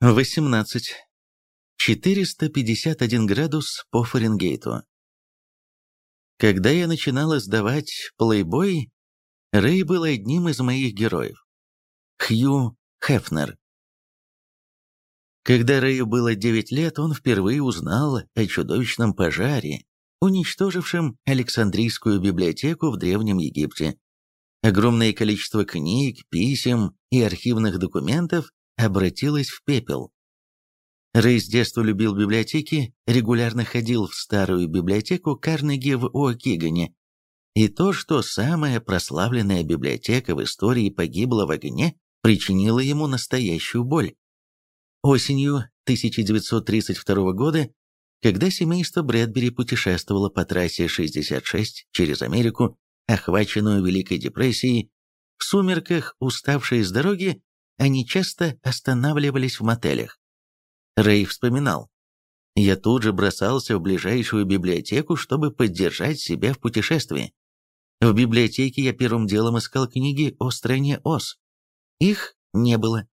18. 451 градус по Фаренгейту. Когда я начинала сдавать плейбой, Рэй был одним из моих героев. Хью Хефнер. Когда Рэю было 9 лет, он впервые узнал о чудовищном пожаре, уничтожившем Александрийскую библиотеку в Древнем Египте. Огромное количество книг, писем и архивных документов обратилась в пепел. Рэй с детства любил библиотеки, регулярно ходил в старую библиотеку Карнеги в О'Кигане. И то, что самая прославленная библиотека в истории погибла в огне, причинило ему настоящую боль. Осенью 1932 года, когда семейство Брэдбери путешествовало по трассе 66 через Америку, охваченную Великой депрессией, в сумерках, уставшие с дороги, они часто останавливались в мотелях. Рэй вспоминал. Я тут же бросался в ближайшую библиотеку, чтобы поддержать себя в путешествии. В библиотеке я первым делом искал книги о стране Оз. Их не было.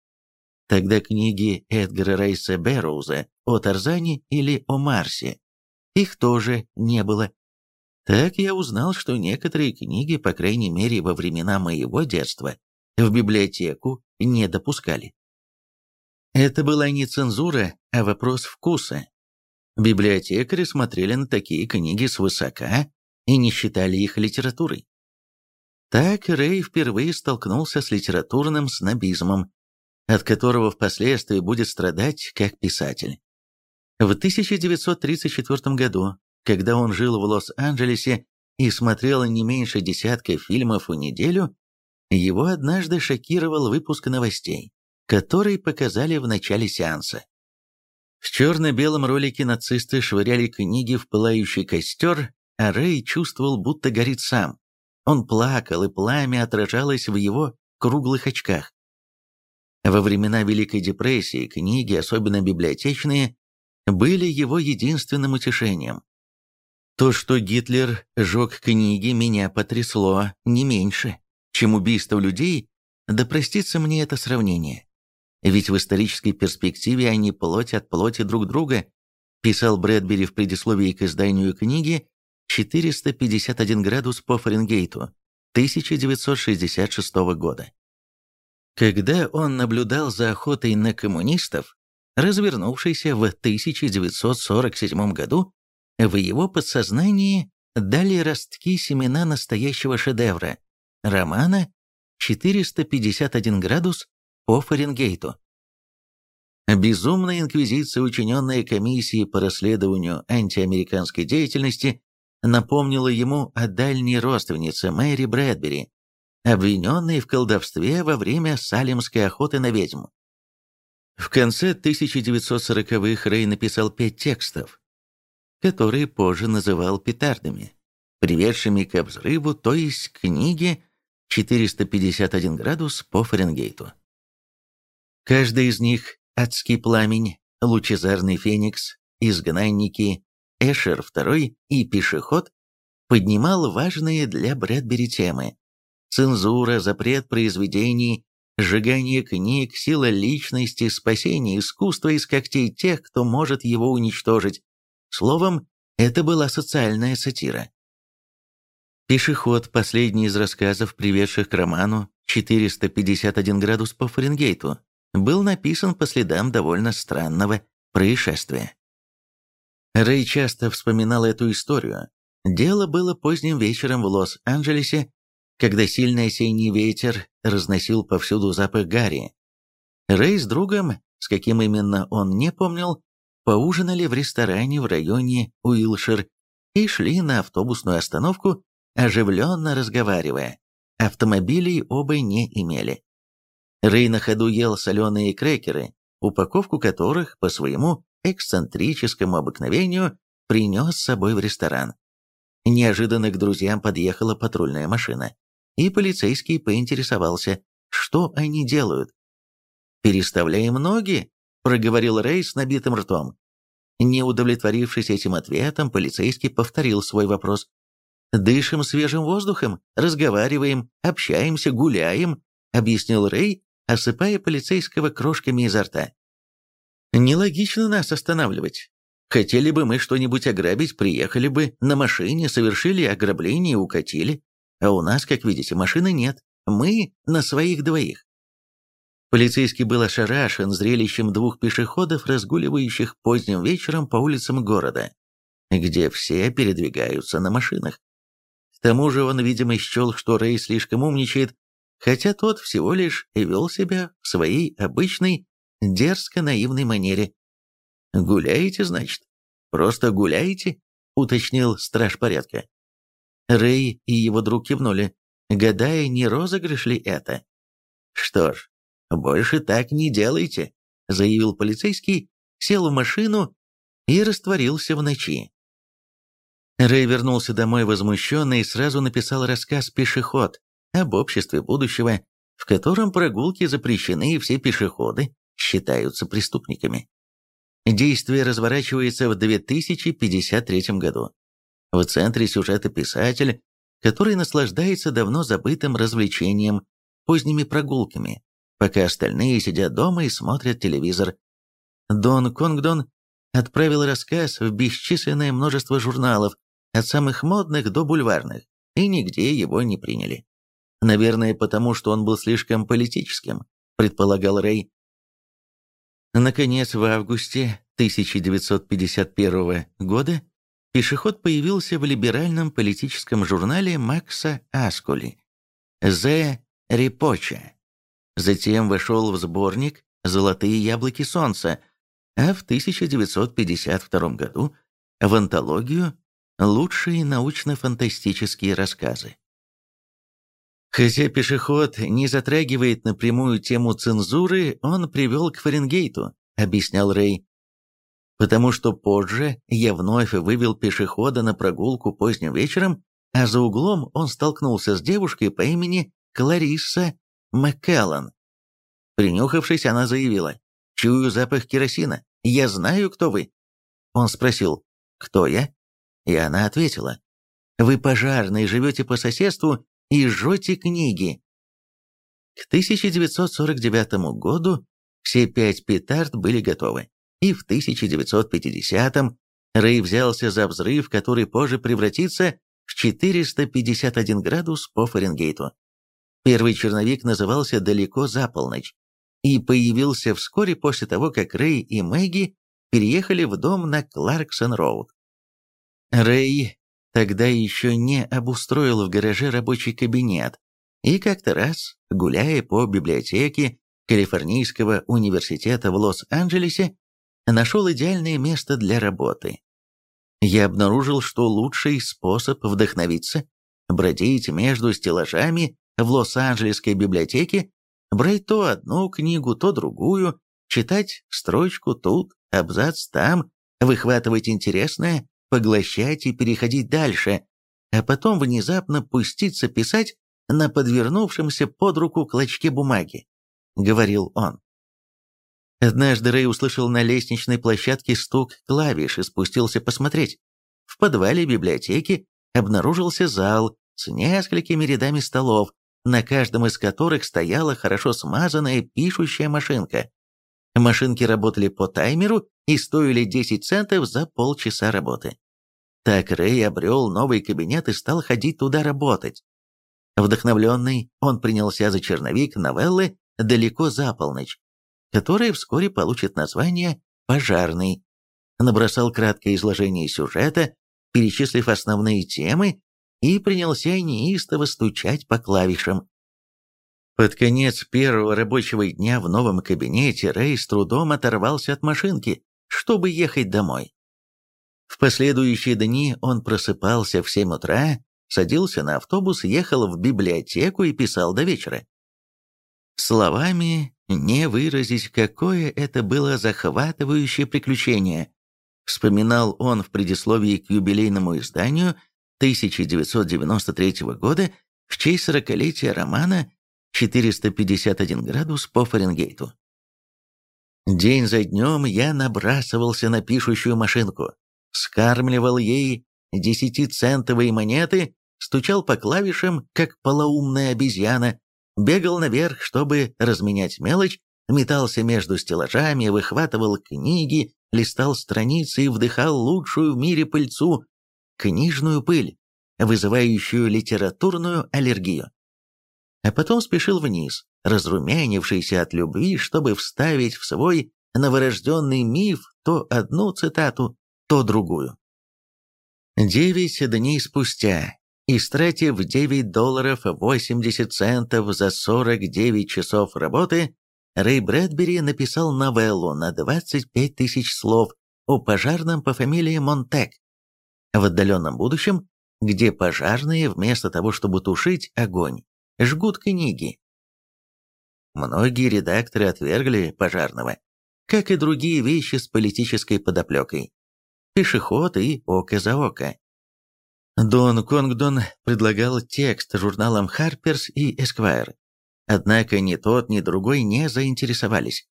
Тогда книги Эдгара Райса Бэрроуза о Тарзане или о Марсе. Их тоже не было. Так я узнал, что некоторые книги, по крайней мере во времена моего детства, в библиотеку не допускали. Это была не цензура, а вопрос вкуса. Библиотекари смотрели на такие книги свысока и не считали их литературой. Так Рэй впервые столкнулся с литературным снобизмом, от которого впоследствии будет страдать как писатель. В 1934 году, когда он жил в Лос-Анджелесе и смотрел не меньше десятка фильмов в неделю, его однажды шокировал выпуск новостей, который показали в начале сеанса. В черно-белом ролике нацисты швыряли книги в пылающий костер, а Рэй чувствовал, будто горит сам. Он плакал, и пламя отражалось в его круглых очках. Во времена Великой депрессии книги, особенно библиотечные, были его единственным утешением. То, что Гитлер жег книги, меня потрясло не меньше чем убийство людей, да простится мне это сравнение. Ведь в исторической перспективе они плоть от плоти друг друга, писал Брэдбери в предисловии к изданию книги «451 градус по Фаренгейту» 1966 года. Когда он наблюдал за охотой на коммунистов, развернувшейся в 1947 году, в его подсознании дали ростки семена настоящего шедевра романа 451 градус по Фаренгейту. Безумная инквизиция, учиненная комиссией по расследованию антиамериканской деятельности, напомнила ему о дальней родственнице Мэри Брэдбери, обвиненной в колдовстве во время салемской охоты на ведьму. В конце 1940-х Рэй написал пять текстов, которые позже называл петардами, приведшими к взрыву, то есть книге 451 градус по Фаренгейту. Каждый из них – адский пламень, лучезарный феникс, изгнанники, Эшер II и пешеход – поднимал важные для Брэдбери темы. Цензура, запрет произведений, сжигание книг, сила личности, спасение искусства из когтей тех, кто может его уничтожить. Словом, это была социальная сатира. «Пешеход» — последний из рассказов, приведших к роману «451 градус по Фаренгейту», был написан по следам довольно странного происшествия. Рэй часто вспоминал эту историю. Дело было поздним вечером в Лос-Анджелесе, когда сильный осенний ветер разносил повсюду запах гари. Рэй с другом, с каким именно он не помнил, поужинали в ресторане в районе Уилшир и шли на автобусную остановку оживленно разговаривая. Автомобилей оба не имели. Рэй на ходу ел соленые крекеры, упаковку которых по своему эксцентрическому обыкновению принес с собой в ресторан. Неожиданно к друзьям подъехала патрульная машина, и полицейский поинтересовался, что они делают. «Переставляем ноги», — проговорил Рэй с набитым ртом. Не удовлетворившись этим ответом, полицейский повторил свой вопрос. Дышим свежим воздухом, разговариваем, общаемся, гуляем», — объяснил Рэй, осыпая полицейского крошками изо рта. Нелогично нас останавливать. Хотели бы мы что-нибудь ограбить, приехали бы на машине, совершили ограбление и укатили. А у нас, как видите, машины нет. Мы на своих двоих. Полицейский был ошарашен зрелищем двух пешеходов, разгуливающих поздним вечером по улицам города, где все передвигаются на машинах. Тому же он, видимо, счел, что Рэй слишком умничает, хотя тот всего лишь вел себя в своей обычной, дерзко-наивной манере. «Гуляете, значит? Просто гуляете?» — уточнил страж порядка. Рэй и его друг кивнули, гадая, не розыгрыш ли это. «Что ж, больше так не делайте», — заявил полицейский, сел в машину и растворился в ночи. Рэй вернулся домой возмущенный и сразу написал рассказ «Пешеход» об обществе будущего, в котором прогулки запрещены и все пешеходы считаются преступниками. Действие разворачивается в 2053 году. В центре сюжета писатель, который наслаждается давно забытым развлечением, поздними прогулками, пока остальные сидят дома и смотрят телевизор. Дон Конгдон отправил рассказ в бесчисленное множество журналов, от самых модных до бульварных, и нигде его не приняли. Наверное, потому что он был слишком политическим, предполагал Рэй. Наконец, в августе 1951 года пешеход появился в либеральном политическом журнале Макса Аскули «The Репоча». Затем вошел в сборник «Золотые яблоки солнца», а в 1952 году в антологию «Лучшие научно-фантастические рассказы». Хотя пешеход не затрагивает напрямую тему цензуры, он привел к Фаренгейту, объяснял Рэй. Потому что позже я вновь вывел пешехода на прогулку поздним вечером, а за углом он столкнулся с девушкой по имени Кларисса Маккеллан. Принюхавшись, она заявила, «Чую запах керосина. Я знаю, кто вы». Он спросил, «Кто я?» И она ответила, «Вы пожарный, живете по соседству и жжете книги». К 1949 году все пять петард были готовы, и в 1950-м Рэй взялся за взрыв, который позже превратится в 451 градус по Фаренгейту. Первый черновик назывался «Далеко за полночь» и появился вскоре после того, как Рэй и Мэгги переехали в дом на Кларксон-Роуд. Рэй тогда еще не обустроил в гараже рабочий кабинет, и как-то раз, гуляя по библиотеке Калифорнийского университета в Лос-Анджелесе, нашел идеальное место для работы. Я обнаружил, что лучший способ вдохновиться – бродить между стеллажами в Лос-Анджелесской библиотеке, брать то одну книгу, то другую, читать строчку тут, абзац там, выхватывать интересное, поглощать и переходить дальше, а потом внезапно пуститься писать на подвернувшемся под руку клочке бумаги, — говорил он. Однажды Рэй услышал на лестничной площадке стук клавиш и спустился посмотреть. В подвале библиотеки обнаружился зал с несколькими рядами столов, на каждом из которых стояла хорошо смазанная пишущая машинка. Машинки работали по таймеру и стоили 10 центов за полчаса работы. Так Рэй обрел новый кабинет и стал ходить туда работать. Вдохновленный, он принялся за черновик новеллы «Далеко за полночь», которая вскоре получит название «Пожарный». Набросал краткое изложение сюжета, перечислив основные темы, и принялся неистово стучать по клавишам. Под конец первого рабочего дня в новом кабинете Рэй с трудом оторвался от машинки, чтобы ехать домой. В последующие дни он просыпался в 7 утра, садился на автобус, ехал в библиотеку и писал до вечера. Словами не выразить, какое это было захватывающее приключение, вспоминал он в предисловии к юбилейному изданию 1993 года в честь сорокалетия романа «451 градус по Фаренгейту». День за днем я набрасывался на пишущую машинку, скармливал ей десятицентовые монеты, стучал по клавишам, как полоумная обезьяна, бегал наверх, чтобы разменять мелочь, метался между стеллажами, выхватывал книги, листал страницы и вдыхал лучшую в мире пыльцу, книжную пыль, вызывающую литературную аллергию. А потом спешил вниз, разрумянившийся от любви, чтобы вставить в свой новорожденный миф то одну цитату, то другую. Девять дней спустя, истратив 9 долларов 80 центов за 49 часов работы, Рэй Брэдбери написал новеллу на 25 тысяч слов о пожарном по фамилии Монтек. В отдаленном будущем, где пожарные, вместо того, чтобы тушить огонь, жгут книги. Многие редакторы отвергли пожарного, как и другие вещи с политической подоплекой. Пешеход и око за око. Дон Конгдон предлагал текст журналам Harper's и Esquire, Однако ни тот, ни другой не заинтересовались.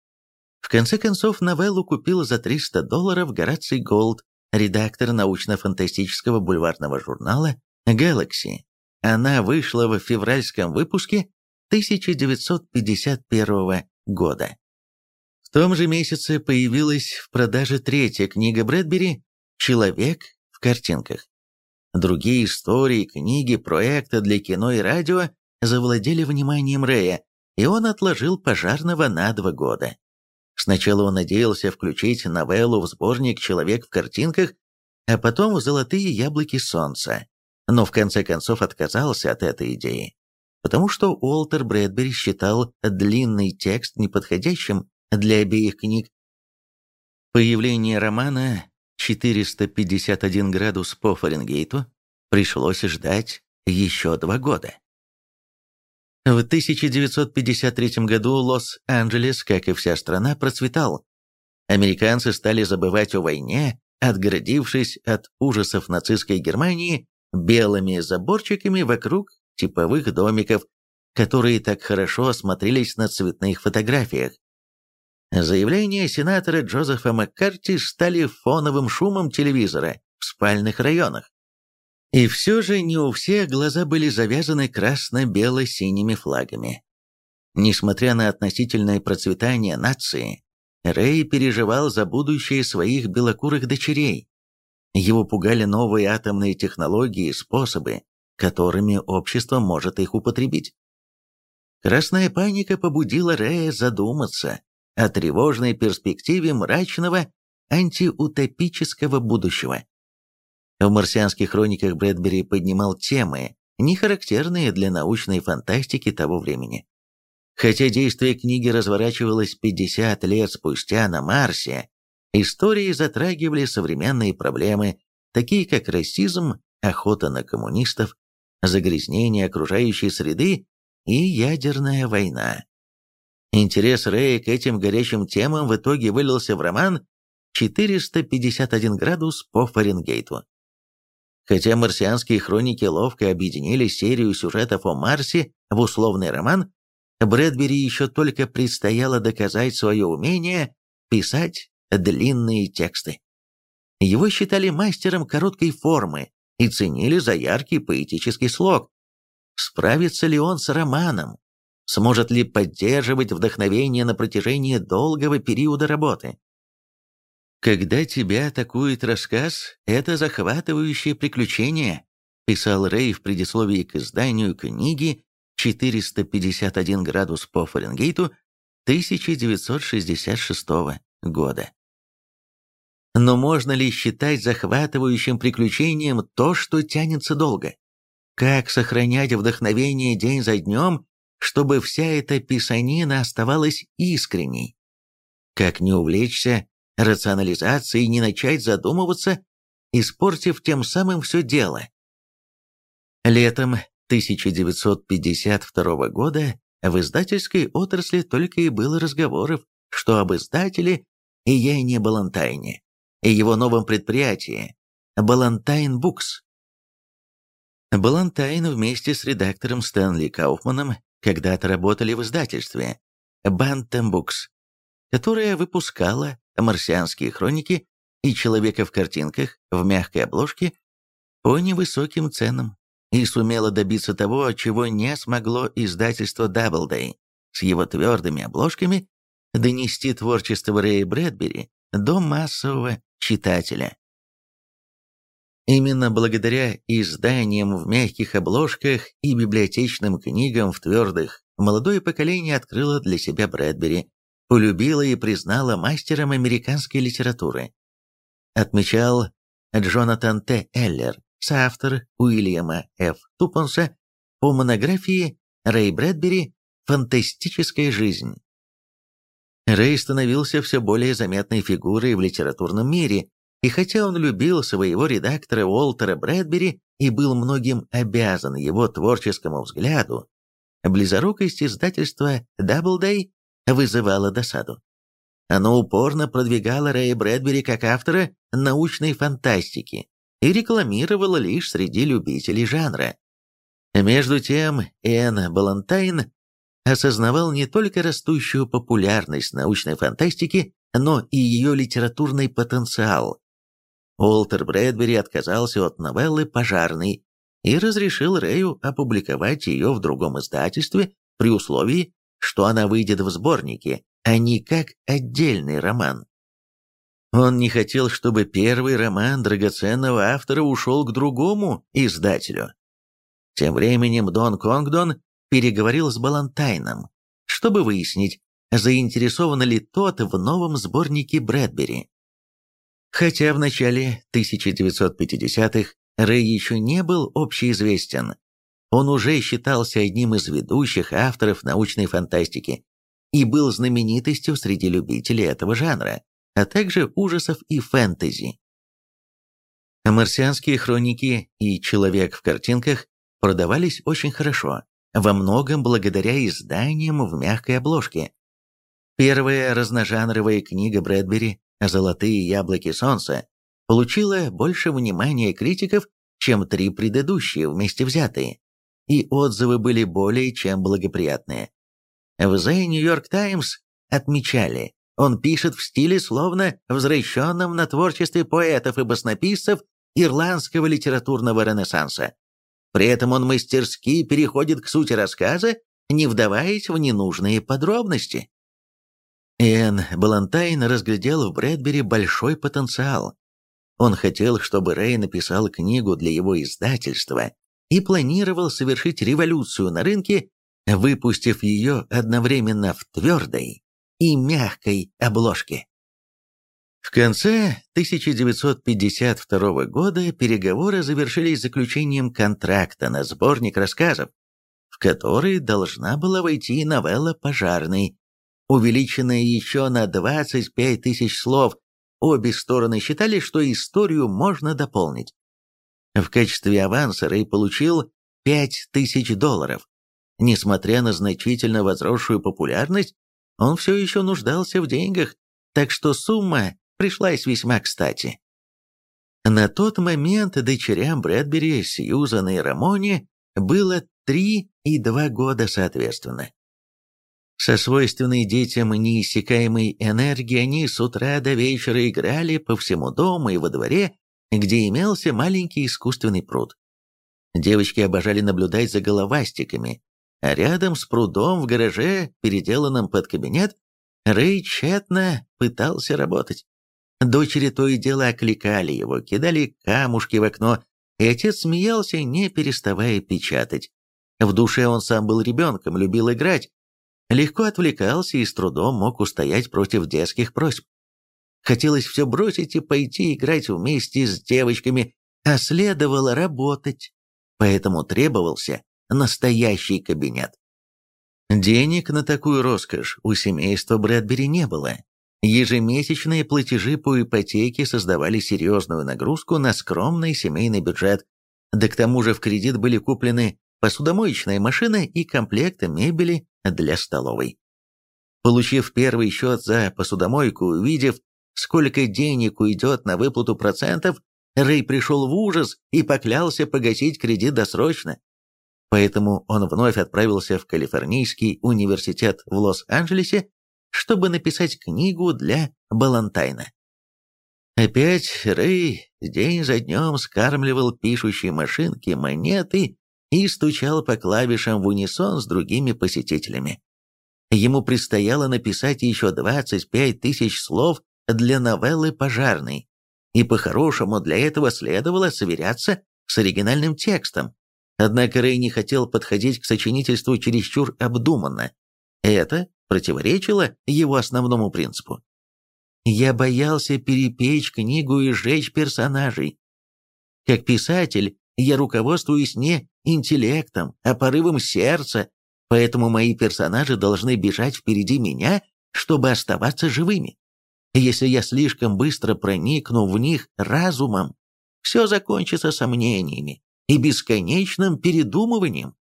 В конце концов, новеллу купил за 300 долларов Гораций Голд, редактор научно-фантастического бульварного журнала Galaxy. Она вышла в февральском выпуске 1951 года. В том же месяце появилась в продаже третья книга Брэдбери «Человек в картинках». Другие истории, книги, проекты для кино и радио завладели вниманием Рэя, и он отложил пожарного на два года. Сначала он надеялся включить новеллу в сборник «Человек в картинках», а потом в «Золотые яблоки солнца», но в конце концов отказался от этой идеи, потому что Уолтер Брэдбери считал длинный текст неподходящим для обеих книг. Появление романа «451 градус по Фаренгейту» пришлось ждать еще два года. В 1953 году Лос-Анджелес, как и вся страна, процветал. Американцы стали забывать о войне, отгородившись от ужасов нацистской Германии белыми заборчиками вокруг типовых домиков, которые так хорошо смотрелись на цветных фотографиях. Заявления сенатора Джозефа Маккарти стали фоновым шумом телевизора в спальных районах. И все же не у всех глаза были завязаны красно-бело-синими флагами. Несмотря на относительное процветание нации, Рэй переживал за будущее своих белокурых дочерей. Его пугали новые атомные технологии и способы, которыми общество может их употребить. Красная паника побудила Рэя задуматься о тревожной перспективе мрачного антиутопического будущего. В марсианских хрониках Брэдбери поднимал темы, не характерные для научной фантастики того времени. Хотя действие книги разворачивалось 50 лет спустя на Марсе, истории затрагивали современные проблемы, такие как расизм, охота на коммунистов, загрязнение окружающей среды и ядерная война. Интерес Рэя к этим горячим темам в итоге вылился в роман «451 градус по Фаренгейту». Хотя марсианские хроники ловко объединили серию сюжетов о Марсе в условный роман, Брэдбери еще только предстояло доказать свое умение писать длинные тексты. Его считали мастером короткой формы и ценили за яркий поэтический слог. Справится ли он с романом? Сможет ли поддерживать вдохновение на протяжении долгого периода работы? «Когда тебя атакует рассказ, это захватывающее приключение», писал Рэй в предисловии к изданию книги «451 градус по Фаренгейту» 1966 года. Но можно ли считать захватывающим приключением то, что тянется долго? Как сохранять вдохновение день за днем, чтобы вся эта писанина оставалась искренней? Как не увлечься рационализации не начать задумываться, испортив тем самым все дело. Летом 1952 года в издательской отрасли только и было разговоров, что об издателе и Яне Балантайне, и его новом предприятии Балантайн Букс. Балантайн вместе с редактором Стэнли Кауфманом когда-то работали в издательстве Бантам Букс, которое выпускало марсианские хроники и человека в картинках в мягкой обложке по невысоким ценам и сумела добиться того, чего не смогло издательство Doubleday с его твердыми обложками донести творчество Рэя Брэдбери до массового читателя. Именно благодаря изданиям в мягких обложках и библиотечным книгам в твердых молодое поколение открыло для себя Брэдбери, полюбило и признало мастером американской литературы. Отмечал Джонатан Т. Эллер, соавтор Уильяма Ф. Тупонса по монографии Рэй Брэдбери «Фантастическая жизнь». Рэй становился все более заметной фигурой в литературном мире, и хотя он любил своего редактора Уолтера Брэдбери и был многим обязан его творческому взгляду, близорукость издательства Doubleday вызывала досаду. Оно упорно продвигало Рэя Брэдбери как автора научной фантастики и рекламировало лишь среди любителей жанра. Между тем, Энн Балантайн осознавал не только растущую популярность научной фантастики, но и ее литературный потенциал. Уолтер Брэдбери отказался от новеллы «Пожарный» и разрешил Рэю опубликовать ее в другом издательстве при условии, что она выйдет в сборнике, а не как отдельный роман. Он не хотел, чтобы первый роман драгоценного автора ушел к другому издателю. Тем временем Дон Конгдон переговорил с Балантайном, чтобы выяснить, заинтересован ли тот в новом сборнике Брэдбери. Хотя в начале 1950-х Рэй еще не был общеизвестен, он уже считался одним из ведущих авторов научной фантастики и был знаменитостью среди любителей этого жанра, а также ужасов и фэнтези. Марсианские хроники и «Человек в картинках» продавались очень хорошо, во многом благодаря изданиям в мягкой обложке. Первая разножанровая книга Брэдбери «Золотые яблоки солнца» получила больше внимания критиков, чем три предыдущие вместе взятые, и отзывы были более чем благоприятные. В The New York Times отмечали, он пишет в стиле, словно возвращенном на творчестве поэтов и баснописцев ирландского литературного ренессанса. При этом он мастерски переходит к сути рассказа, не вдаваясь в ненужные подробности. Энн Балантайн разглядел в Брэдбери большой потенциал. Он хотел, чтобы Рэй написал книгу для его издательства и планировал совершить революцию на рынке, выпустив ее одновременно в твердой и мягкой обложке. В конце 1952 года переговоры завершились заключением контракта на сборник рассказов, в который должна была войти новелла «Пожарный», увеличенная еще на 25 тысяч слов. Обе стороны считали, что историю можно дополнить. В качестве аванса Рэй получил 5 тысяч долларов. Несмотря на значительно возросшую популярность, он все еще нуждался в деньгах, так что сумма пришлась весьма кстати. На тот момент дочерям Брэдбери, Сьюзан и Рамоне было три и два года соответственно. Со свойственной детям неиссякаемой энергией они с утра до вечера играли по всему дому и во дворе, где имелся маленький искусственный пруд. Девочки обожали наблюдать за головастиками, а рядом с прудом в гараже, переделанном под кабинет, Рэй тщетно пытался работать. Дочери то и дело окликали его, кидали камушки в окно, и отец смеялся, не переставая печатать. В душе он сам был ребенком, любил играть, легко отвлекался и с трудом мог устоять против детских просьб. Хотелось все бросить и пойти играть вместе с девочками, а следовало работать, поэтому требовался настоящий кабинет. Денег на такую роскошь у семейства Брэдбери не было, Ежемесячные платежи по ипотеке создавали серьезную нагрузку на скромный семейный бюджет, да к тому же в кредит были куплены посудомоечная машина и комплекты мебели для столовой. Получив первый счет за посудомойку, увидев, сколько денег уйдет на выплату процентов, Рэй пришел в ужас и поклялся погасить кредит досрочно. Поэтому он вновь отправился в Калифорнийский университет в Лос-Анджелесе чтобы написать книгу для Балантайна. Опять Рэй день за днем скармливал пишущей машинке монеты и стучал по клавишам в унисон с другими посетителями. ему предстояло написать еще 25 тысяч слов для новеллы «Пожарный», и по-хорошему для этого следовало сверяться с оригинальным текстом. Однако Рэй не хотел подходить к сочинительству чересчур обдуманно. Это противоречило его основному принципу. «Я боялся перепечь книгу и сжечь персонажей. Как писатель я руководствуюсь не интеллектом, а порывом сердца, поэтому мои персонажи должны бежать впереди меня, чтобы оставаться живыми. Если я слишком быстро проникну в них разумом, все закончится сомнениями и бесконечным передумыванием.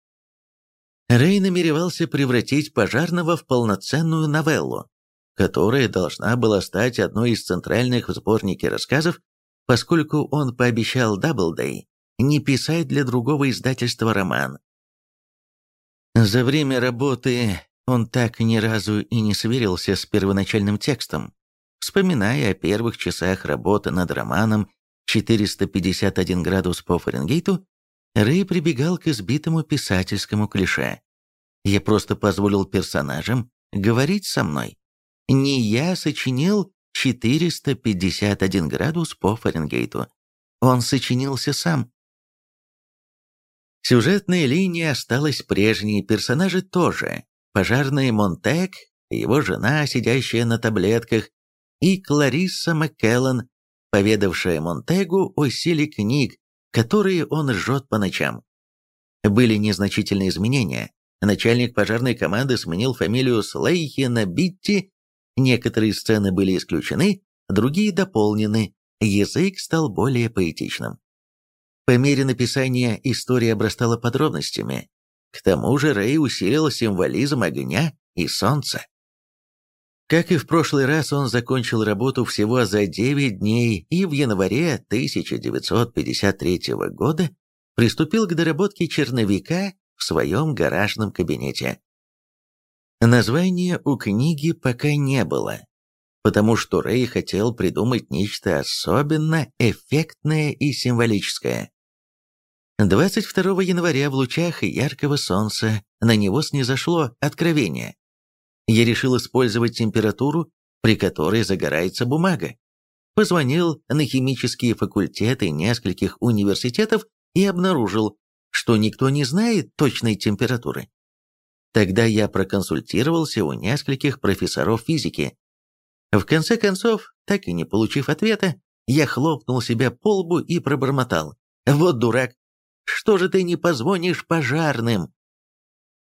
Рэй намеревался превратить «Пожарного» в полноценную новеллу, которая должна была стать одной из центральных в сборнике рассказов, поскольку он пообещал Даблдей не писать для другого издательства роман. За время работы он так ни разу и не сверился с первоначальным текстом, вспоминая о первых часах работы над романом 451 градус по Фаренгейту, Рэй прибегал к избитому писательскому клише. «Я просто позволил персонажам говорить со мной. Не я сочинил 451 градус по Фаренгейту. Он сочинился сам». Сюжетная линия осталась прежней, персонажи тоже. Пожарный Монтек, его жена, сидящая на таблетках, и Кларисса Маккеллан, поведавшая Монтегу о силе книг, которые он жжет по ночам. Были незначительные изменения. Начальник пожарной команды сменил фамилию Слейхи на Битти, некоторые сцены были исключены, другие дополнены, язык стал более поэтичным. По мере написания история обрастала подробностями. К тому же Рэй усилил символизм огня и солнца. Как и в прошлый раз, он закончил работу всего за 9 дней и в январе 1953 года приступил к доработке черновика в своем гаражном кабинете. Названия у книги пока не было, потому что Рэй хотел придумать нечто особенно эффектное и символическое. 22 января в лучах яркого солнца на него снизошло откровение я решил использовать температуру, при которой загорается бумага. Позвонил на химические факультеты нескольких университетов и обнаружил, что никто не знает точной температуры. Тогда я проконсультировался у нескольких профессоров физики. В конце концов, так и не получив ответа, я хлопнул себя по лбу и пробормотал. «Вот дурак! Что же ты не позвонишь пожарным?»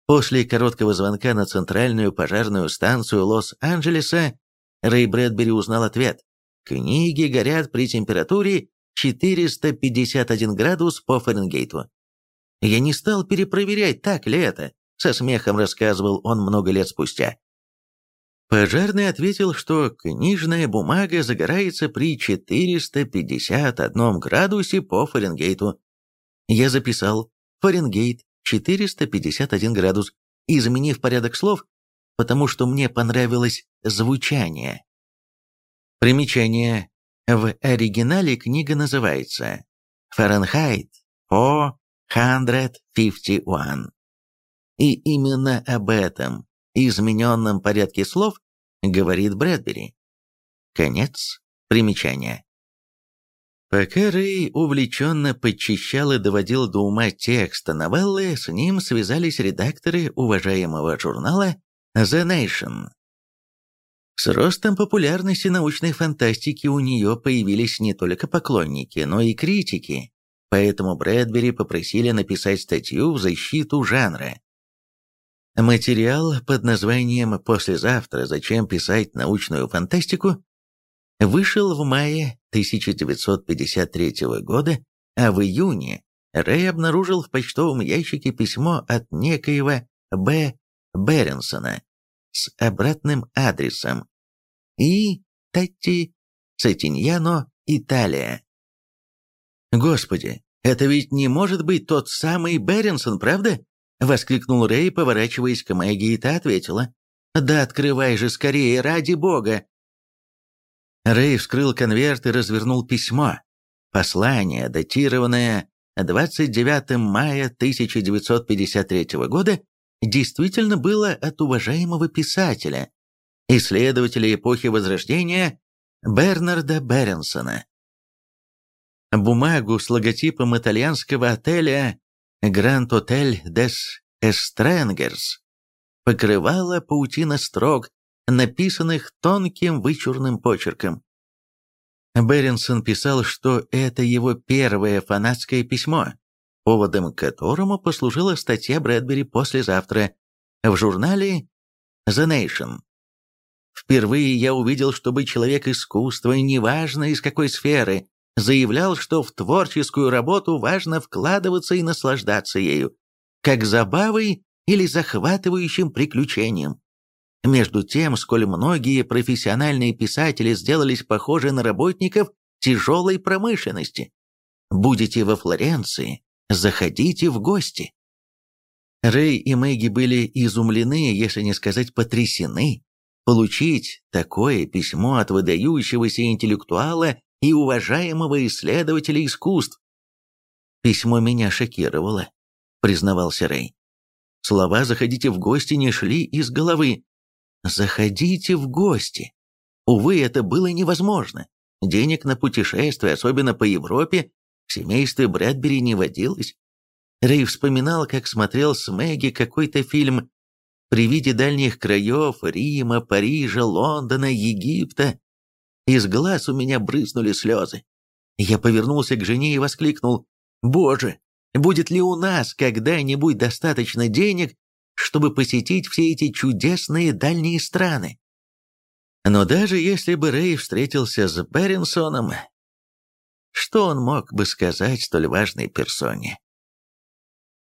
После короткого звонка на центральную пожарную станцию Лос-Анджелеса Рэй Брэдбери узнал ответ. Книги горят при температуре 451 градус по Фаренгейту. Я не стал перепроверять, так ли это, со смехом рассказывал он много лет спустя. Пожарный ответил, что книжная бумага загорается при 451 градусе по Фаренгейту. Я записал Фаренгейт 451 градус, изменив порядок слов, потому что мне понравилось звучание. Примечание. В оригинале книга называется «Фahrenheit 451». И именно об этом измененном порядке слов говорит Брэдбери. Конец примечания. Пока Рэй увлеченно подчищал и доводил до ума текста новеллы, с ним связались редакторы уважаемого журнала The Nation. С ростом популярности научной фантастики у нее появились не только поклонники, но и критики, поэтому Брэдбери попросили написать статью в защиту жанра. Материал под названием «Послезавтра. Зачем писать научную фантастику» вышел в мае 1953 года, а в июне Рэй обнаружил в почтовом ящике письмо от некоего Б. Беренсона с обратным адресом и Татти Сатиньяно, Италия. «Господи, это ведь не может быть тот самый Беренсон, правда?» — воскликнул Рэй, поворачиваясь к Мэгги, и та ответила. «Да открывай же скорее, ради бога!» Рэй вскрыл конверт и развернул письмо. Послание, датированное 29 мая 1953 года, действительно было от уважаемого писателя, исследователя эпохи Возрождения Бернарда Беренсона. Бумагу с логотипом итальянского отеля Гранд Отель Дес Эстренгерс покрывала паутина строк, написанных тонким вычурным почерком. Беренсон писал, что это его первое фанатское письмо, поводом которому послужила статья Брэдбери послезавтра в журнале The Nation. Впервые я увидел, чтобы человек искусства, неважно из какой сферы, заявлял, что в творческую работу важно вкладываться и наслаждаться ею, как забавой или захватывающим приключением. Между тем, сколь многие профессиональные писатели сделались похожи на работников тяжелой промышленности. Будете во Флоренции, заходите в гости. Рэй и Мэгги были изумлены, если не сказать потрясены, получить такое письмо от выдающегося интеллектуала и уважаемого исследователя искусств. «Письмо меня шокировало», — признавался Рэй. Слова «заходите в гости» не шли из головы. «Заходите в гости». Увы, это было невозможно. Денег на путешествия, особенно по Европе, в семействе Брэдбери не водилось. Рэй вспоминал, как смотрел с Мэгги какой-то фильм при виде дальних краев Рима, Парижа, Лондона, Египта. Из глаз у меня брызнули слезы. Я повернулся к жене и воскликнул, «Боже, будет ли у нас когда-нибудь достаточно денег, чтобы посетить все эти чудесные дальние страны?» Но даже если бы Рэй встретился с Беренсоном, что он мог бы сказать столь важной персоне?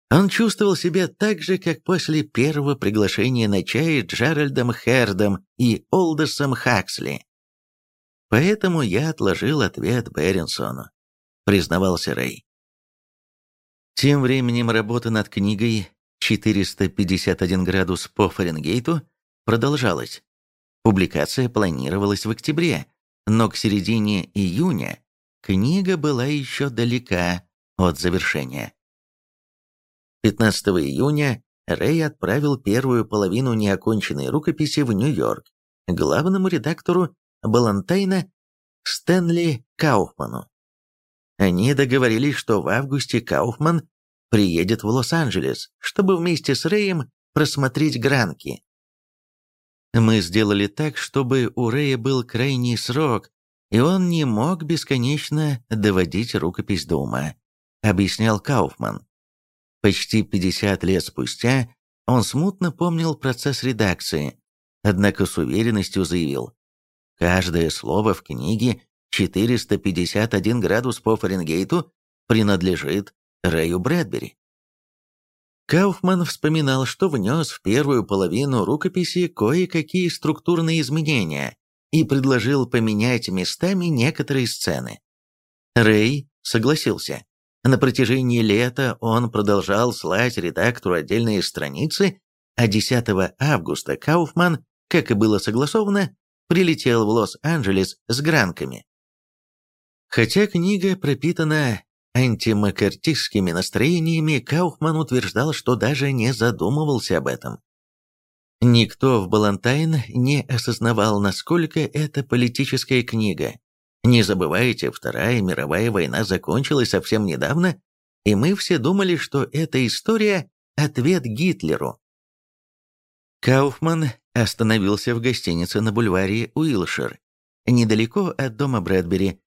Он чувствовал себя так же, как после первого приглашения на чай Джеральдом Хердом и Олдосом Хаксли. Поэтому я отложил ответ Беренсону, признавался Рэй. Тем временем работа над книгой «451 градус по Фаренгейту» продолжалась. Публикация планировалась в октябре, но к середине июня книга была еще далека от завершения. 15 июня Рэй отправил первую половину неоконченной рукописи в Нью-Йорк главному редактору Балантайна Стэнли Кауфману. Они договорились, что в августе Кауфман приедет в Лос-Анджелес, чтобы вместе с Рэем просмотреть гранки. Мы сделали так, чтобы у Рэя был крайний срок, и он не мог бесконечно доводить рукопись до ума, объяснял Кауфман. Почти 50 лет спустя он смутно помнил процесс редакции, однако с уверенностью заявил, каждое слово в книге 451 градус по Фаренгейту принадлежит Рэю Брэдбери. Кауфман вспоминал, что внес в первую половину рукописи кое-какие структурные изменения и предложил поменять местами некоторые сцены. Рэй согласился. На протяжении лета он продолжал слать редактору отдельные страницы, а 10 августа Кауфман, как и было согласовано, прилетел в Лос-Анджелес с гранками. Хотя книга пропитана антимакартистскими настроениями, Кауфман утверждал, что даже не задумывался об этом. Никто в Балантайн не осознавал, насколько это политическая книга, не забывайте, Вторая мировая война закончилась совсем недавно, и мы все думали, что эта история – ответ Гитлеру. Кауфман остановился в гостинице на бульваре Уилшир, недалеко от дома Брэдбери,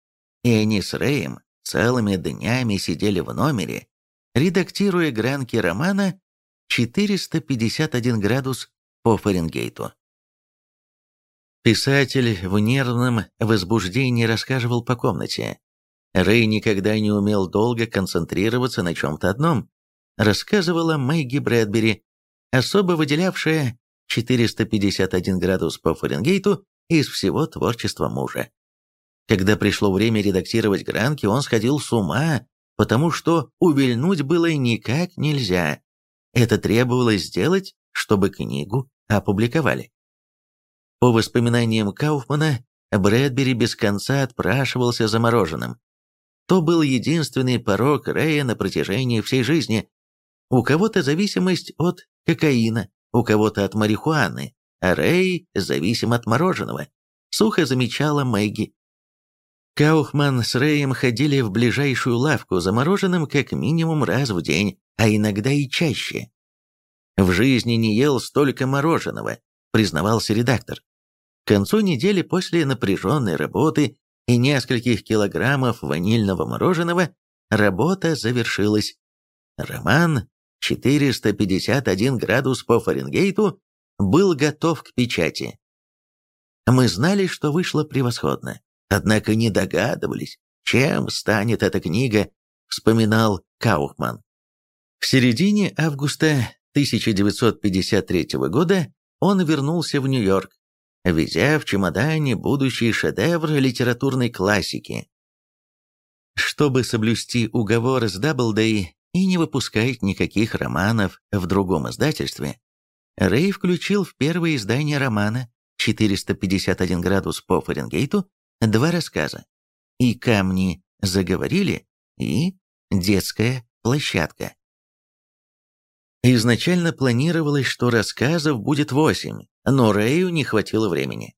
и они с Рэем целыми днями сидели в номере, редактируя гранки романа «451 градус по Фаренгейту». Писатель в нервном возбуждении рассказывал по комнате. Рэй никогда не умел долго концентрироваться на чем-то одном, рассказывала Мэгги Брэдбери, особо выделявшая 451 градус по Фаренгейту из всего творчества мужа. Когда пришло время редактировать гранки, он сходил с ума, потому что увильнуть было никак нельзя. Это требовалось сделать, чтобы книгу опубликовали. По воспоминаниям Кауфмана, Брэдбери без конца отпрашивался замороженным. То был единственный порог Рэя на протяжении всей жизни. у кого-то зависимость от кокаина, у кого-то от марихуаны, а Рэй зависим от мороженого, сухо замечала Мэгги. Каухман с Рэем ходили в ближайшую лавку за мороженым как минимум раз в день, а иногда и чаще. «В жизни не ел столько мороженого», — признавался редактор. К концу недели после напряженной работы и нескольких килограммов ванильного мороженого работа завершилась. Роман «451 градус по Фаренгейту» был готов к печати. Мы знали, что вышло превосходно, однако не догадывались, чем станет эта книга, вспоминал Каухман. В середине августа 1953 года он вернулся в Нью-Йорк, везя в чемодане будущий шедевр литературной классики. Чтобы соблюсти уговор с Даблдей и не выпускать никаких романов в другом издательстве, Рэй включил в первое издание романа 451 градус по Фаренгейту два рассказа «И камни заговорили» и «Детская площадка». Изначально планировалось, что рассказов будет восемь, но Рэю не хватило времени.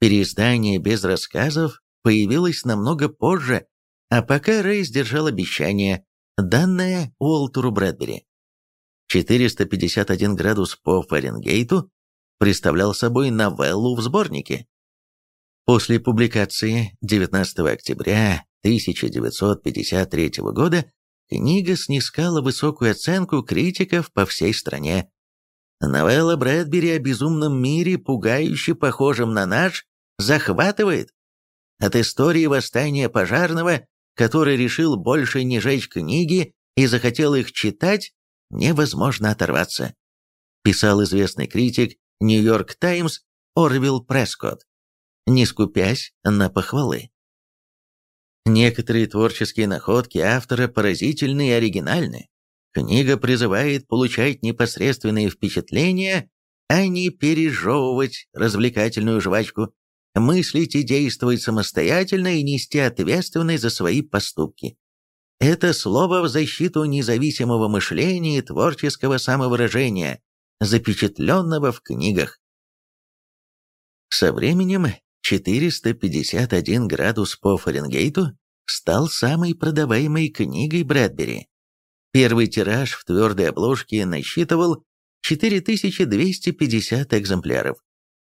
Переиздание без рассказов появилось намного позже, а пока Рэй сдержал обещание, данное Уолтеру Брэдбери. 451 градус по Фаренгейту представлял собой новеллу в сборнике. После публикации 19 октября 1953 года книга снискала высокую оценку критиков по всей стране. Новелла Брэдбери о безумном мире, пугающе похожем на наш, захватывает. От истории восстания пожарного, который решил больше не жечь книги и захотел их читать, невозможно оторваться. Писал известный критик «Нью-Йорк Таймс» Орвилл Прескотт, не скупясь на похвалы. Некоторые творческие находки автора поразительны и оригинальны. Книга призывает получать непосредственные впечатления, а не пережевывать развлекательную жвачку, мыслить и действовать самостоятельно и нести ответственность за свои поступки. Это слово в защиту независимого мышления и творческого самовыражения, запечатленного в книгах. Со временем 451 градус по Фаренгейту стал самой продаваемой книгой Брэдбери. Первый тираж в твердой обложке насчитывал 4250 экземпляров.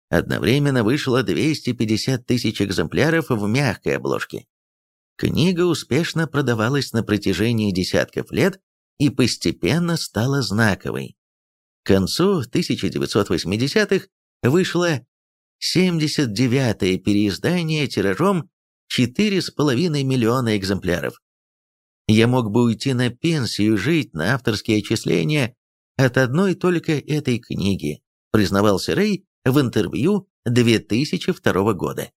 Одновременно вышло 250 тысяч экземпляров в мягкой обложке. Книга успешно продавалась на протяжении десятков лет и постепенно стала знаковой. К концу 1980-х вышло 79-е переиздание тиражом 4,5 миллиона экземпляров. Я мог бы уйти на пенсию жить на авторские отчисления от одной только этой книги, признавался Рэй в интервью 2002 года.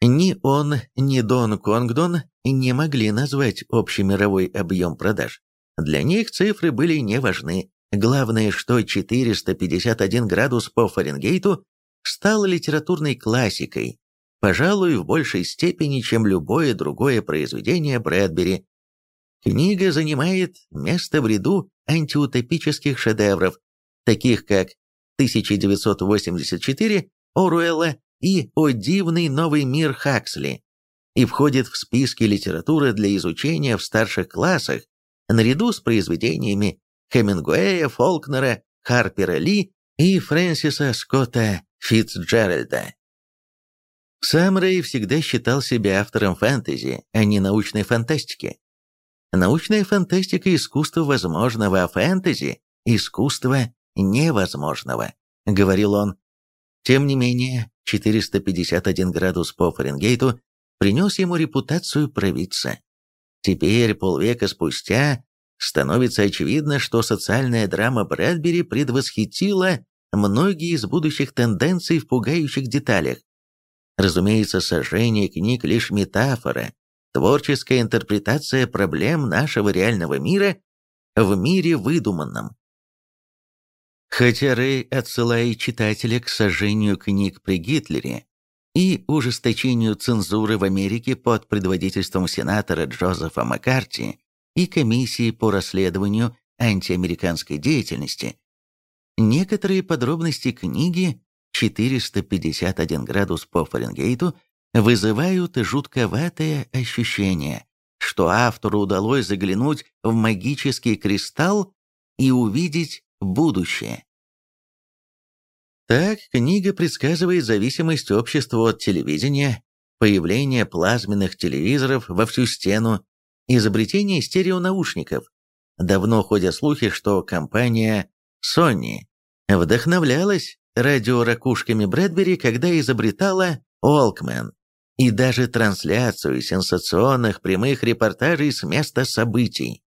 Ни он, ни Дон Конгдон не могли назвать общемировой объем продаж. Для них цифры были не важны. Главное, что 451 градус по Фаренгейту стал литературной классикой, пожалуй, в большей степени, чем любое другое произведение Брэдбери. Книга занимает место в ряду антиутопических шедевров, таких как 1984 Оруэлла и «О дивный новый мир Хаксли», и входит в списки литературы для изучения в старших классах наряду с произведениями Хемингуэя, Фолкнера, Харпера Ли и Фрэнсиса Скотта Фитцджеральда. Сам Рэй всегда считал себя автором фэнтези, а не научной фантастики. Научная фантастика – искусство возможного, а фэнтези – искусство невозможного, говорил он. Тем не менее, 451 градус по Фаренгейту принес ему репутацию провидца. Теперь, полвека спустя, становится очевидно, что социальная драма Брэдбери предвосхитила многие из будущих тенденций в пугающих деталях. Разумеется, сожжение книг лишь метафора, творческая интерпретация проблем нашего реального мира в мире выдуманном. Хотя Рэй отсылает читателя к сожжению книг при Гитлере и ужесточению цензуры в Америке под предводительством сенатора Джозефа Маккарти и комиссии по расследованию антиамериканской деятельности. Некоторые подробности книги «451 градус по Фаренгейту» вызывают жутковатое ощущение, что автору удалось заглянуть в магический кристалл и увидеть будущее. Так, книга предсказывает зависимость общества от телевидения, появление плазменных телевизоров во всю стену, изобретение стереонаушников. Давно ходят слухи, что компания Sony вдохновлялась радиоракушками Брэдбери, когда изобретала Walkman, и даже трансляцию сенсационных прямых репортажей с места событий.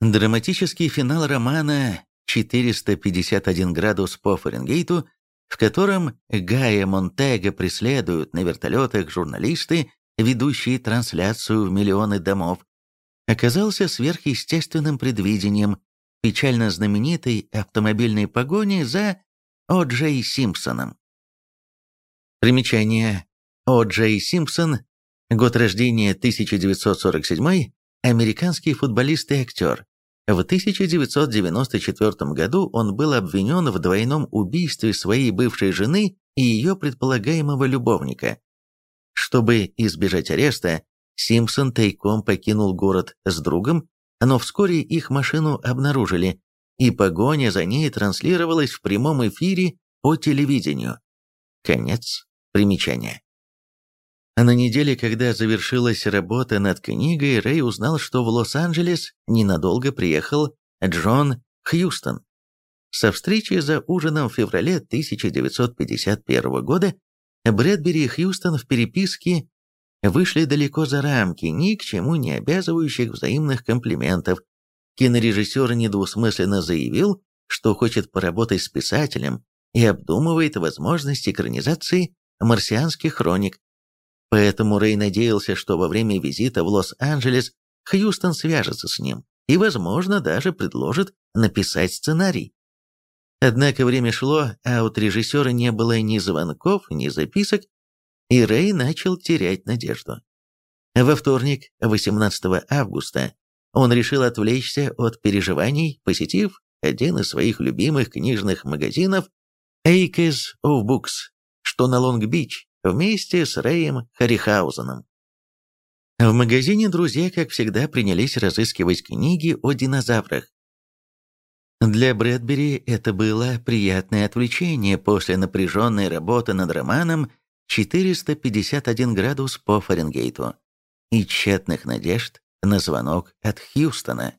Драматический финал романа 451 градус по Фаренгейту, в котором Гая Монтега преследуют на вертолетах журналисты, ведущие трансляцию в миллионы домов, оказался сверхъестественным предвидением печально знаменитой автомобильной погони за О. Джей Симпсоном. Примечание. О. Джей Симпсон, год рождения 1947, американский футболист и актер, в 1994 году он был обвинен в двойном убийстве своей бывшей жены и ее предполагаемого любовника. Чтобы избежать ареста, Симпсон тайком покинул город с другом, но вскоре их машину обнаружили, и погоня за ней транслировалась в прямом эфире по телевидению. Конец примечания. А на неделе, когда завершилась работа над книгой, Рэй узнал, что в Лос-Анджелес ненадолго приехал Джон Хьюстон. Со встречи за ужином в феврале 1951 года Брэдбери и Хьюстон в переписке вышли далеко за рамки ни к чему не обязывающих взаимных комплиментов. Кинорежиссер недвусмысленно заявил, что хочет поработать с писателем и обдумывает возможность экранизации «Марсианских хроник», Поэтому Рэй надеялся, что во время визита в Лос-Анджелес Хьюстон свяжется с ним и, возможно, даже предложит написать сценарий. Однако время шло, а от режиссера не было ни звонков, ни записок, и Рэй начал терять надежду. Во вторник, 18 августа, он решил отвлечься от переживаний, посетив один из своих любимых книжных магазинов Acres of Books, что на Лонг-Бич, вместе с Рэем Харрихаузеном. В магазине друзья, как всегда, принялись разыскивать книги о динозаврах. Для Брэдбери это было приятное отвлечение после напряженной работы над романом 451 градус по Фаренгейту и тщетных надежд на звонок от Хьюстона.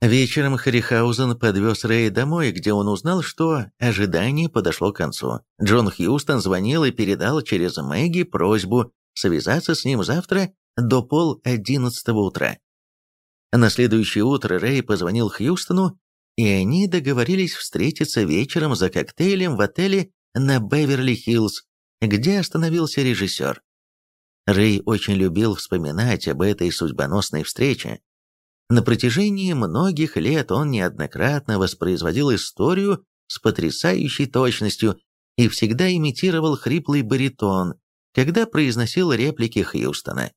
Вечером Харрихаузен подвез Рэя домой, где он узнал, что ожидание подошло к концу. Джон Хьюстон звонил и передал через Мэгги просьбу связаться с ним завтра до пол одиннадцатого утра. На следующее утро Рэй позвонил Хьюстону, и они договорились встретиться вечером за коктейлем в отеле на Беверли-Хиллз, где остановился режиссер. Рэй очень любил вспоминать об этой судьбоносной встрече, на протяжении многих лет он неоднократно воспроизводил историю с потрясающей точностью и всегда имитировал хриплый баритон, когда произносил реплики Хьюстона.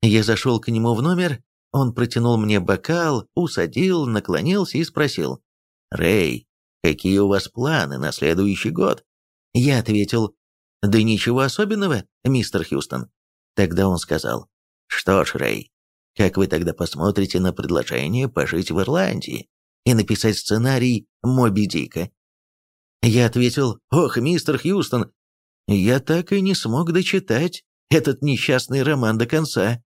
Я зашел к нему в номер, он протянул мне бокал, усадил, наклонился и спросил, «Рэй, какие у вас планы на следующий год?» Я ответил, «Да ничего особенного, мистер Хьюстон». Тогда он сказал, «Что ж, Рэй, как вы тогда посмотрите на предложение пожить в Ирландии и написать сценарий «Моби Дика»?» Я ответил, «Ох, мистер Хьюстон, я так и не смог дочитать этот несчастный роман до конца».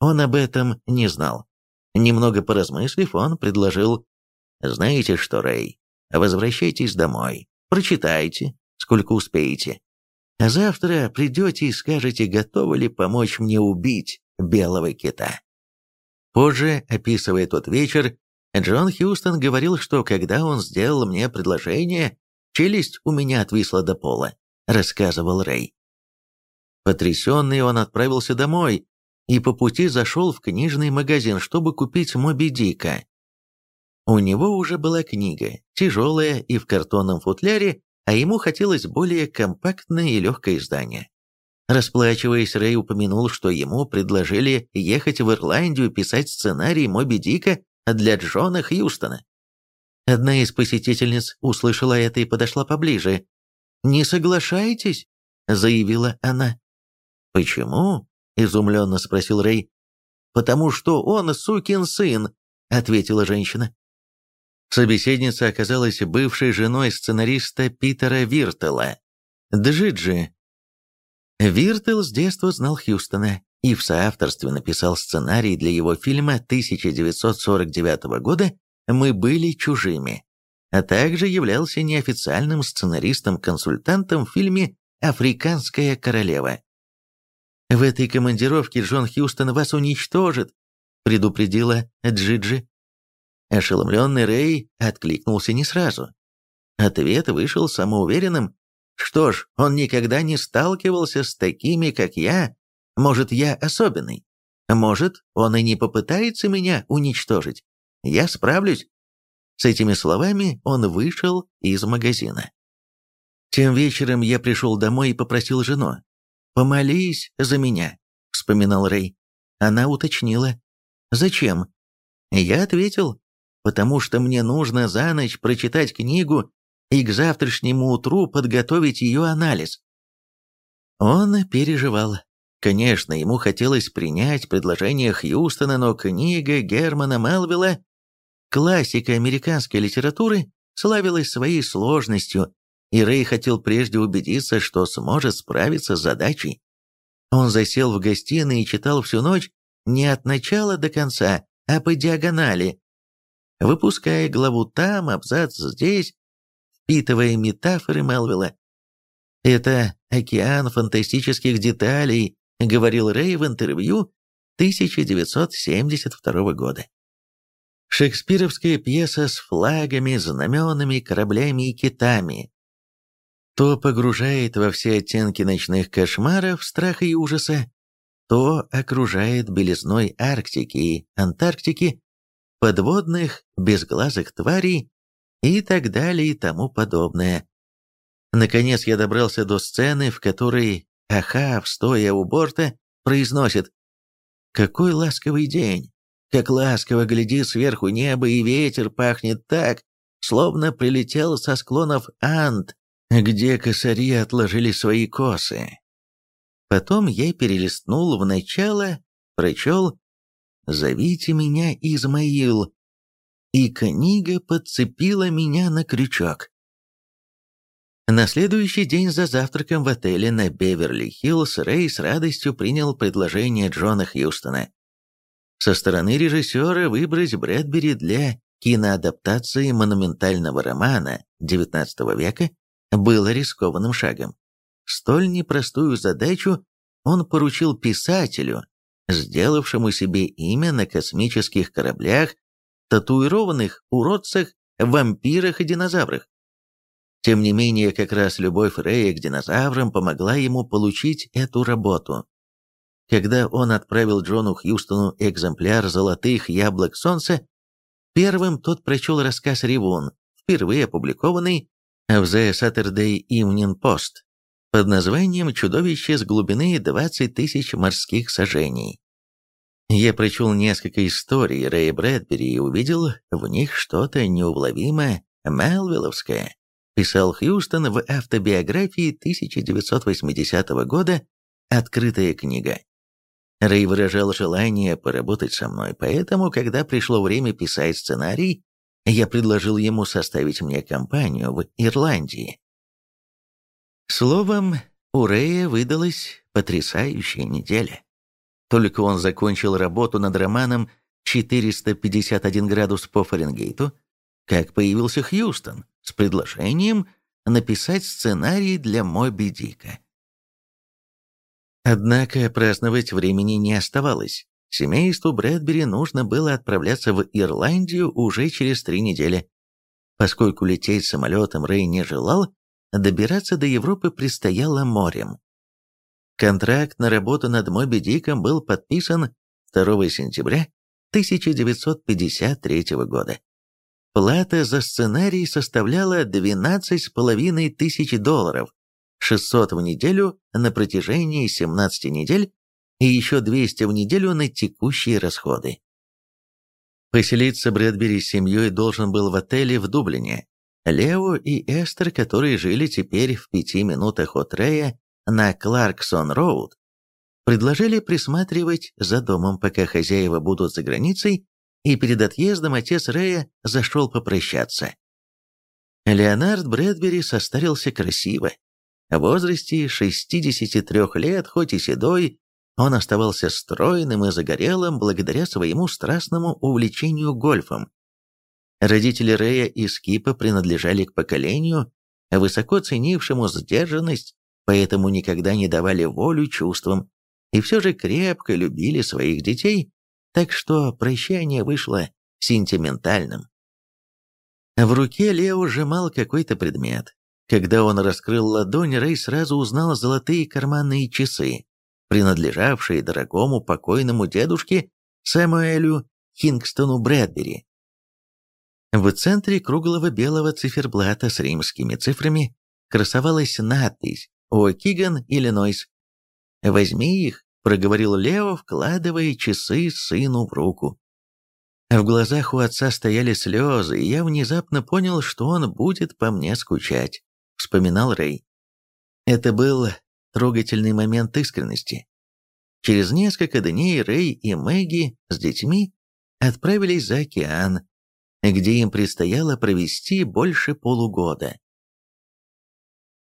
Он об этом не знал. Немного поразмыслив, он предложил, «Знаете что, Рэй, возвращайтесь домой, прочитайте, сколько успеете. А завтра придете и скажете, готовы ли помочь мне убить белого кита. Позже, описывая тот вечер, Джон Хьюстон говорил, что когда он сделал мне предложение, челюсть у меня отвисла до пола, рассказывал Рэй. Потрясенный он отправился домой и по пути зашел в книжный магазин, чтобы купить Моби Дика. У него уже была книга, тяжелая и в картонном футляре, а ему хотелось более компактное и легкое издание. Расплачиваясь, Рэй упомянул, что ему предложили ехать в Ирландию писать сценарий «Моби Дика» для Джона Хьюстона. Одна из посетительниц услышала это и подошла поближе. «Не соглашаетесь?» — заявила она. «Почему?» — изумленно спросил Рэй. «Потому что он сукин сын», — ответила женщина. Собеседница оказалась бывшей женой сценариста Питера Виртела, Джиджи. Виртел с детства знал Хьюстона и в соавторстве написал сценарий для его фильма 1949 года «Мы были чужими», а также являлся неофициальным сценаристом-консультантом в фильме «Африканская королева». «В этой командировке Джон Хьюстон вас уничтожит», — предупредила Джиджи. Ошеломленный Рэй откликнулся не сразу. Ответ вышел самоуверенным. Что ж, он никогда не сталкивался с такими, как я. Может, я особенный. Может, он и не попытается меня уничтожить. Я справлюсь. С этими словами он вышел из магазина. Тем вечером я пришел домой и попросил жену. «Помолись за меня», — вспоминал Рэй. Она уточнила. «Зачем?» Я ответил, потому что мне нужно за ночь прочитать книгу и к завтрашнему утру подготовить ее анализ. Он переживал. Конечно, ему хотелось принять предложение Хьюстона, но книга Германа Мелвилла, классика американской литературы, славилась своей сложностью, и Рэй хотел прежде убедиться, что сможет справиться с задачей. Он засел в гостиной и читал всю ночь не от начала до конца, а по диагонали, выпуская главу там, абзац здесь, впитывая метафоры Мелвилла. «Это океан фантастических деталей», — говорил Рэй в интервью 1972 года. Шекспировская пьеса с флагами, знаменами, кораблями и китами. То погружает во все оттенки ночных кошмаров, страха и ужаса, то окружает белизной Арктики и Антарктики, подводных, безглазых тварей и так далее и тому подобное. Наконец я добрался до сцены, в которой Ахав, стоя у борта, произносит «Какой ласковый день! Как ласково глядит сверху небо, и ветер пахнет так, словно прилетел со склонов Анд, где косари отложили свои косы». Потом я перелистнул в начало, прочел «Зовите меня Измаил». И книга подцепила меня на крючок. На следующий день за завтраком в отеле на Беверли-Хиллз Рэй с радостью принял предложение Джона Хьюстона. Со стороны режиссера выбрать Брэдбери для киноадаптации монументального романа XIX века было рискованным шагом. Столь непростую задачу он поручил писателю, сделавшему себе имя на космических кораблях, татуированных уродцах, вампирах и динозаврах. Тем не менее, как раз любовь Рэя к динозаврам помогла ему получить эту работу. Когда он отправил Джону Хьюстону экземпляр «Золотых яблок солнца», первым тот прочел рассказ «Ревун», впервые опубликованный в The Saturday Evening Post под названием «Чудовище с глубины 20 тысяч морских сажений». Я прочел несколько историй Рэя Брэдбери и увидел в них что-то неуловимое мелвилловское, писал Хьюстон в автобиографии 1980 года «Открытая книга». Рэй выражал желание поработать со мной, поэтому, когда пришло время писать сценарий, я предложил ему составить мне компанию в Ирландии. Словом, у Рэя выдалась потрясающая неделя. Только он закончил работу над романом «451 градус по Фаренгейту», как появился Хьюстон с предложением написать сценарий для Моби Дика. Однако праздновать времени не оставалось. Семейству Брэдбери нужно было отправляться в Ирландию уже через три недели. Поскольку лететь самолетом Рэй не желал, добираться до Европы предстояло морем. Контракт на работу над Моби Диком был подписан 2 сентября 1953 года. Плата за сценарий составляла 12,5 тысяч долларов, 600 в неделю на протяжении 17 недель и еще 200 в неделю на текущие расходы. Поселиться Брэдбери с семьей должен был в отеле в Дублине. Лео и Эстер, которые жили теперь в пяти минутах от Рея на Кларксон-Роуд, предложили присматривать за домом, пока хозяева будут за границей, и перед отъездом отец Рэя зашел попрощаться. Леонард Брэдбери состарился красиво. В возрасте 63 лет, хоть и седой, он оставался стройным и загорелым благодаря своему страстному увлечению гольфом. Родители Рэя и Скипа принадлежали к поколению, высоко ценившему сдержанность, поэтому никогда не давали волю чувствам, и все же крепко любили своих детей, так что прощание вышло сентиментальным. В руке Лео сжимал какой-то предмет. Когда он раскрыл ладонь, Рэй сразу узнал золотые карманные часы, принадлежавшие дорогому покойному дедушке Сэмуэлю Хингстону Брэдбери. В центре круглого белого циферблата с римскими цифрами красовалась надпись «О'Киган, Иллинойс». «Возьми их», — проговорил Лео, вкладывая часы сыну в руку. В глазах у отца стояли слезы, и я внезапно понял, что он будет по мне скучать, — вспоминал Рэй. Это был трогательный момент искренности. Через несколько дней Рэй и Мэгги с детьми отправились за океан, где им предстояло провести больше полугода.